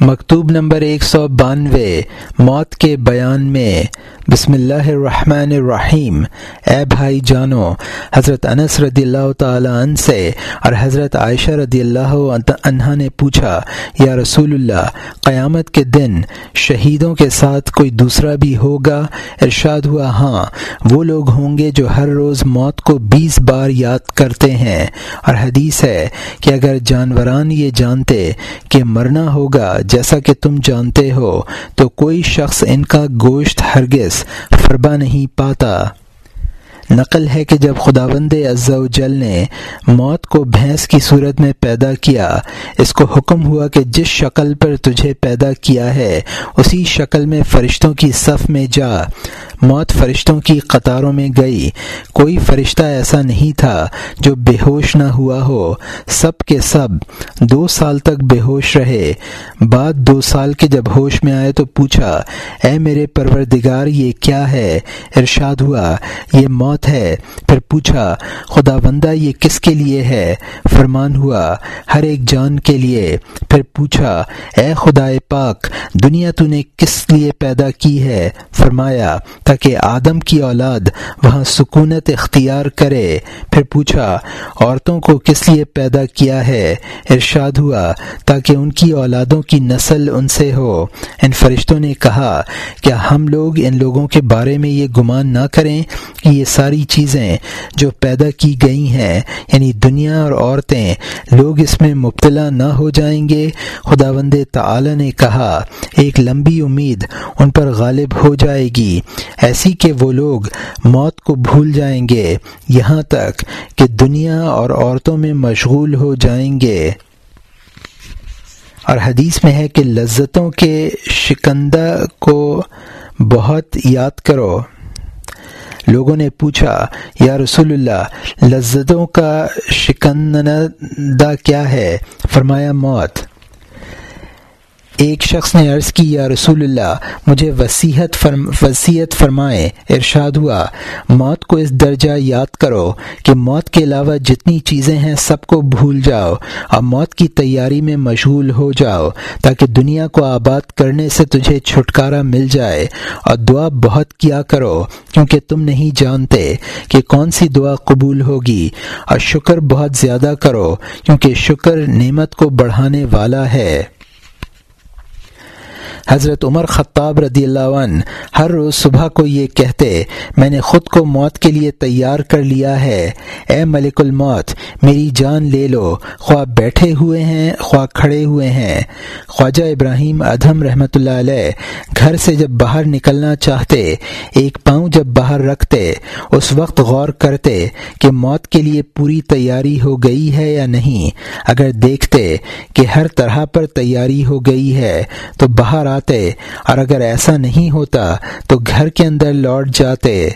مکتوب نمبر ایک سو بانوے موت کے بیان میں بسم اللہ الرحمن الرحیم۔ اے بھائی جانو، حضرت انس رضی اللہ تعالیٰ عنہ سے اور حضرت عائشہ رضی اللہ عنہ نے پوچھا، یا رسول اللہ، قیامت کے دن شہیدوں کے ساتھ کوئی دوسرا بھی ہوگا؟ ارشاد ہوا ہاں وہ لوگ ہوں گے جو ہر روز موت کو بیس بار یاد کرتے ہیں۔ اور حدیث ہے کہ اگر جانوران یہ جانتے کہ مرنا ہوگا جیسا کہ تم جانتے ہو، تو کوئی شخص ان کا گوشت ہرگز فربا نہیں پاتا۔ نقل ہے کہ جب خداوند و جل نے موت کو بھینس کی صورت میں پیدا کیا، اس کو حکم ہوا کہ جس شکل پر تجھے پیدا کیا ہے، اسی شکل میں فرشتوں کی صف میں جا۔ موت فرشتوں کی قطاروں میں گئی۔ کوئی فرشتہ ایسا نہیں تھا جو بے ہوش نہ ہوا ہو۔ سب کے سب دو سال تک بے ہوش رہے۔ بعد دو سال کے جب ہوش میں آئے تو پوچھا، اے میرے پروردگار، یہ کیا ہے؟ ارشاد ہوا، یہ موت ہے۔ پھر پوچھا، خدا بندہ، یہ کس کے لیے ہے؟ فرمان ہوا، ہر ایک جان کے لیے۔ پھر پوچھا، اے خدا پاک، دنیا تو نے کس لیے پیدا کی ہے؟ فرمایا، تاکہ آدم کی اولاد وہاں سکونت اختیار کرے۔ پھر پوچھا، عورتوں کو کس لیے پیدا کیا ہے؟ ارشاد ہوا، تاکہ ان کی اولادوں کی نسل ان سے ہو۔ ان فرشتوں نے کہا، کیا ہم لوگ ان لوگوں کے بارے میں یہ گمان نہ کریں کہ یہ سارے ساری چیزیں جو پیدا کی گئی ہیں یعنی دنیا اور عورتیں، لوگ اس میں مبتلا نہ ہو جائیں گے۔ خداوند تعالی نے کہا، ایک لمبی امید ان پر غالب ہو جائے گی۔ ایسی کہ وہ لوگ موت کو بھول جائیں گے۔ یہاں تک کہ دنیا اور عورتوں میں مشغول ہو جائیں گے۔ اور حدیث میں ہے کہ لذتوں کے شکندہ کو بہت یاد کرو۔ لوگوں نے پوچھا یا رسول اللہ لذتوں کا شکندہ کیا ہے؟ فرمایا موت. ایک شخص نے عرض کی، یا رسول اللہ، مجھے وسیحت فرم وسیعت فرمائے، ارشاد ہوا۔ موت کو اس درجہ یاد کرو کہ موت کے علاوہ جتنی چیزیں ہیں سب کو بھول جاؤ اور موت کی تیاری میں مشغول ہو جاؤ تاکہ دنیا کو آباد کرنے سے تجھے چھٹکارا مل جائے۔ اور دعا بہت کیا کرو، کیونکہ تم نہیں جانتے کہ کون سی دعا قبول ہوگی۔ اور شکر بہت زیادہ کرو، کیونکہ شکر نعمت کو بڑھانے والا ہے۔ حضرت عمر خطاب رضی اللہ عنہ، ہر روز صبح کو یہ کہتے، میں نے خود کو موت کے لیے تیار کر لیا ہے۔ اے ملک الموت، میری جان لے لو۔ خواہ بیٹھے ہوئے ہیں، خواہ کھڑے ہوئے ہیں۔ خواجہ ابراہیم ادھم رحمۃ اللہ علیہ، گھر سے جب باہر نکلنا چاہتے، ایک پاؤں جب باہر رکھتے، اس وقت غور کرتے کہ موت کے لیے پوری تیاری ہو گئی ہے یا نہیں۔ اگر دیکھتے کہ ہر طرح پر تیاری ہو گئی ہے، تو باہر آتے اور اگر ایسا نہیں ہوتا تو گھر کے اندر لوٹ جاتے۔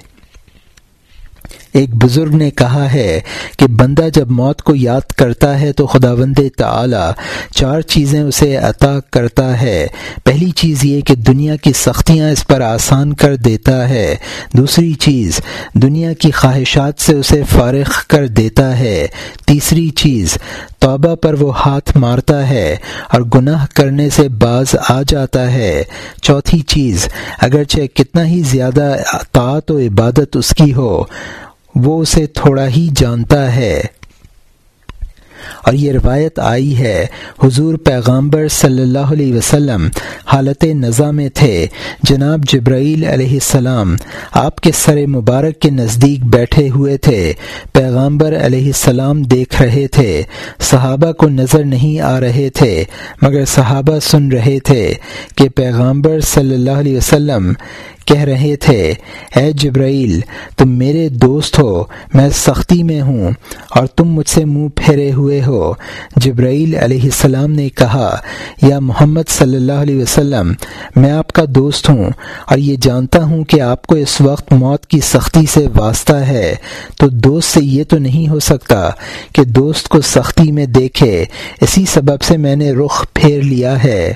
ایک بزرگ نے کہا ہے کہ بندہ جب موت کو یاد کرتا ہے تو خدا بند چار چیزیں اسے عطا کرتا ہے۔ پہلی چیز یہ کہ دنیا کی سختیاں اس پر آسان کر دیتا ہے۔ دوسری چیز، دنیا کی خواہشات سے اسے فارغ کر دیتا ہے۔ تیسری چیز، توبہ پر وہ ہاتھ مارتا ہے اور گناہ کرنے سے باز آ جاتا ہے۔ چوتھی چیز، اگرچہ کتنا ہی زیادہ طاعت و عبادت اس کی ہو وہ اسے تھوڑا ہی جانتا ہے۔ اور یہ روایت آئی ہے، حضور پیغامبر صلی اللہ علیہ وسلم حالت نظا میں تھے۔ جناب جبرائیل علیہ السلام آپ کے سر مبارک کے نزدیک بیٹھے ہوئے تھے۔ پیغامبر علیہ السلام دیکھ رہے تھے۔ صحابہ کو نظر نہیں آ رہے تھے، مگر صحابہ سن رہے تھے کہ پیغامبر صلی اللہ علیہ وسلم کہہ رہے تھے، اے جبرائیل، تم میرے دوست ہو، میں سختی میں ہوں اور تم مجھ سے منہ پھیرے ہوئے ہو. جبرائیل علیہ السلام نے کہا، یا محمد صلی اللہ علیہ وسلم، میں آپ کا دوست ہوں اور یہ جانتا ہوں کہ آپ کو اس وقت موت کی سختی سے واسطہ ہے، تو دوست سے یہ تو نہیں ہو سکتا کہ دوست کو سختی میں دیکھے، اسی سبب سے میں نے رخ پھیر لیا ہے.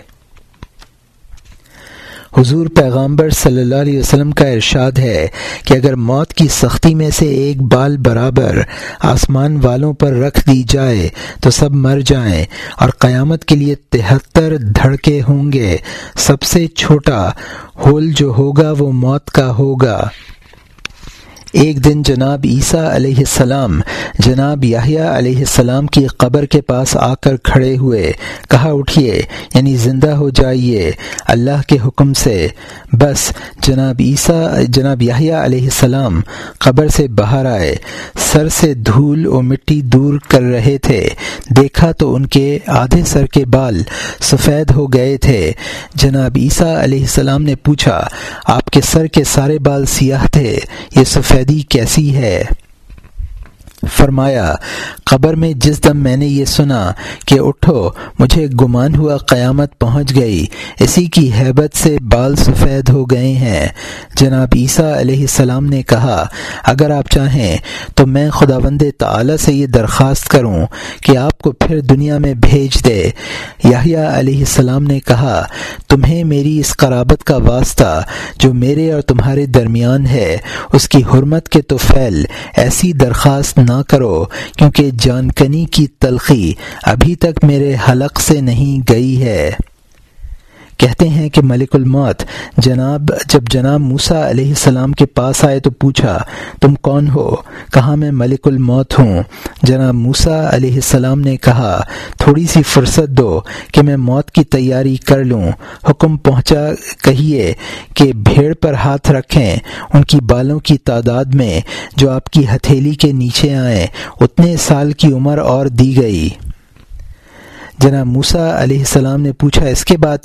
حضور پیغامبر صلی اللہ علیہ وسلم کا ارشاد ہے کہ اگر موت کی سختی میں سے ایک بال برابر آسمان والوں پر رکھ دی جائے تو سب مر جائیں اور قیامت کے لیے تہتر دھڑکے ہوں گے۔ سب سے چھوٹا ہول جو ہوگا وہ موت کا ہوگا۔ ایک دن جناب عیسیٰ علیہ السلام، جناب یاہیا علیہ السلام کی قبر کے پاس آ کر کھڑے ہوئے، کہا، اٹھیے یعنی زندہ ہو جائیے اللہ کے حکم سے۔ بس، جناب عیسیٰ، جناب یاہیا علیہ السلام قبر سے باہر آئے۔ سر سے دھول و مٹی دور کر رہے تھے۔ دیکھا تو ان کے آدھے سر کے بال سفید ہو گئے تھے۔ جناب عیسیٰ علیہ السلام نے پوچھا، آپ کے سر کے سارے بال سیاہ تھے، یہ سفید کیسی ہے؟ فرمایا، قبر میں جس دم میں نے یہ سنا کہ اٹھو، مجھے گمان ہوا قیامت پہنچ گئی، اسی کی حیبت سے بال سفید ہو گئے ہیں۔ جناب عیسیٰ علیہ السلام نے کہا، اگر آپ چاہیں تو میں خدا بند تعلیٰ سے یہ درخواست کروں کہ آپ کو پھر دنیا میں بھیج دے۔ یاہیا علیہ السلام نے کہا، تمہیں میری اس قرابت کا واسطہ جو میرے اور تمہارے درمیان ہے، اس کی حرمت کے تو فیل ایسی درخواست نہ کرو کیونکہ جانکنی کی تلخی ابھی تک میرے حلق سے نہیں گئی ہے۔ کہتے ہیں کہ ملک الموت، جناب، جب جناب موسا علیہ السلام کے پاس آئے تو پوچھا، تم کون ہو؟ کہا، میں ملک الموت ہوں۔ جناب موسا علیہ السلام نے کہا، تھوڑی سی فرصت دو کہ میں موت کی تیاری کر لوں۔ حکم پہنچا، کہیے کہ بھیڑ پر ہاتھ رکھیں۔ ان کی بالوں کی تعداد میں جو آپ کی ہتھیلی کے نیچے آئیں، اتنے سال کی عمر اور دی گئی۔ جناب موسا علیہ السلام نے پوچھا، اس کے بعد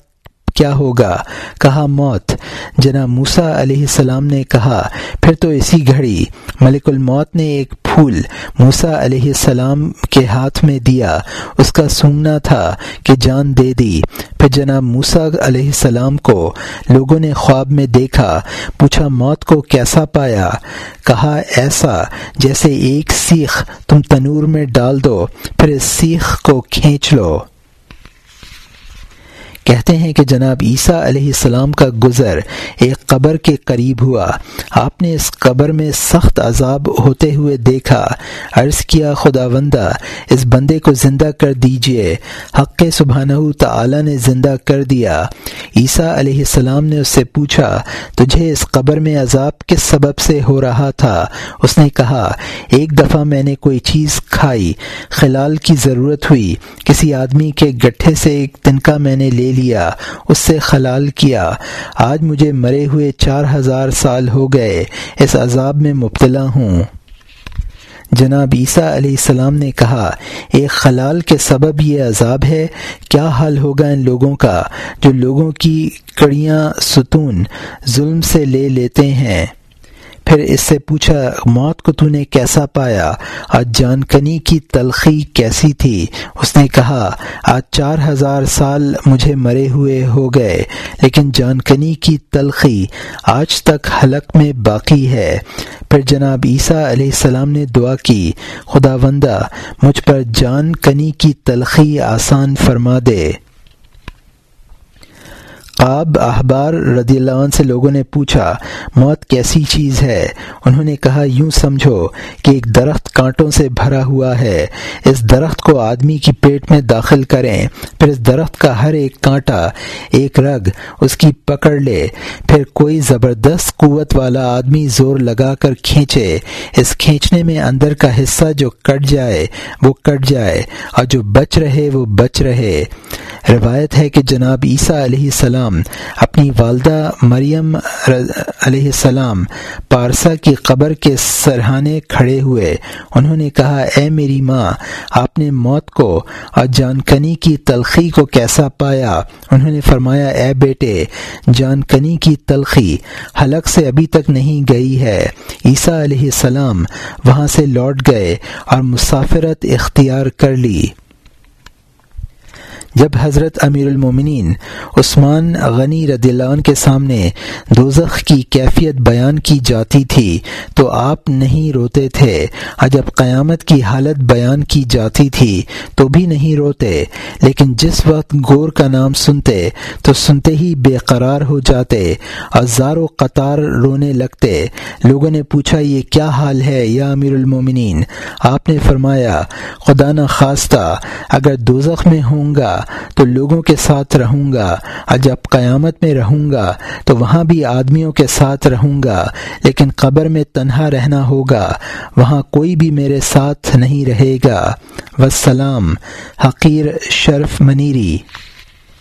کیا ہوگا؟ کہا، موت۔ جناب موسا علیہ السلام نے کہا، پھر تو اسی گھڑی۔ ملک الموت نے ایک پھول موسا علیہ السلام کے ہاتھ میں دیا۔ اس کا سونگنا تھا کہ جان دے دی۔ پھر جناب موسا علیہ السلام کو لوگوں نے خواب میں دیکھا۔ پوچھا، موت کو کیسا پایا؟ کہا، ایسا، جیسے ایک سیخ تم تنور میں ڈال دو، پھر اس سیخ کو کھینچ لو۔ کہتے ہیں کہ جناب عیسیٰ علیہ السلام کا گزر ایک قبر کے قریب ہوا۔ آپ نے اس قبر میں سخت عذاب ہوتے ہوئے دیکھا۔ عرض کیا خدا وندہ اس بندے کو زندہ کر دیجیے۔ حق سبحانہ تعالی نے زندہ کر دیا۔ عیسیٰ علیہ السلام نے اس سے پوچھا، تجھے اس قبر میں عذاب کس سبب سے ہو رہا تھا؟ اس نے کہا، ایک دفعہ میں نے کوئی چیز کھائی، خلال کی ضرورت ہوئی۔ کسی آدمی کے گٹھے سے ایک تنکا میں نے لے لیا، اس سے خلال کیا۔ آج مجھے مرے ہوئے چار ہزار سال ہو گئے، اس عذاب میں مبتلا ہوں۔ جناب عیسیٰ علیہ السلام نے کہا ایک خلال کے سبب یہ عذاب ہے، کیا حال ہوگا ان لوگوں کا جو لوگوں کی کڑیاں ستون، ظلم سے لے لیتے ہیں؟ پھر اس سے پوچھا، موت کو تو نے کیسا پایا؟ آج جان کنی کی تلخی کیسی تھی؟ اس نے کہا، آج چار ہزار سال مجھے مرے ہوئے ہو گئے، لیکن جان کنی کی تلخی آج تک حلق میں باقی ہے۔ پھر جناب عیسیٰ علیہ السلام نے دعا کی خدا وندہ مجھ پر جان کنی کی تلخی آسان فرما دے۔ قاب احبار رضی اللہ عنہ سے لوگوں نے پوچھا، موت کیسی چیز ہے؟ انہوں نے کہا، یوں سمجھو کہ ایک درخت کانٹوں سے بھرا ہوا ہے۔ اس درخت کو آدمی کی پیٹ میں داخل کریں، پھر اس درخت کا ہر ایک کانٹا ایک رگ اس کی پکڑ لے۔ پھر کوئی زبردست قوت والا آدمی زور لگا کر کھینچے۔ اس کھینچنے میں اندر کا حصہ جو کٹ جائے، وہ کٹ جائے، اور جو بچ رہے، وہ بچ رہے۔ روایت ہے کہ جناب عیسیٰ علیہ السلام اپنی والدہ مریم علیہ السلام پارسا کی قبر کے سرحانے کھڑے ہوئے۔ انہوں نے کہا، اے میری ماں، آپ نے موت کو اور جانکنی کی تلخی کو کیسا پایا؟ انہوں نے فرمایا، اے بیٹے، جانکنی کی تلخی حلق سے ابھی تک نہیں گئی ہے۔ عیسیٰ علیہ السلام وہاں سے لوٹ گئے اور مسافرت اختیار کر لی۔ جب حضرت امیر المومنین عثمان غنی رضی اللہ عنہ کے سامنے دوزخ کی کیفیت بیان کی جاتی تھی تو آپ نہیں روتے تھے۔ اور جب قیامت کی حالت بیان کی جاتی تھی تو بھی نہیں روتے۔ لیکن جس وقت گور کا نام سنتے تو سنتے ہی بے قرار ہو جاتے اور زار و قطار رونے لگتے۔ لوگوں نے پوچھا، یہ کیا حال ہے یا امیر المومنین؟ آپ نے فرمایا، خدا نخواستہ اگر دوزخ میں ہوں گا تو لوگوں کے ساتھ رہوں گا۔ اور جب قیامت میں رہوں گا، تو وہاں بھی آدمیوں کے ساتھ رہوں گا۔ لیکن قبر میں تنہا رہنا ہوگا، وہاں کوئی بھی میرے ساتھ نہیں رہے گا۔ وسلام حقیر شرف منیری۔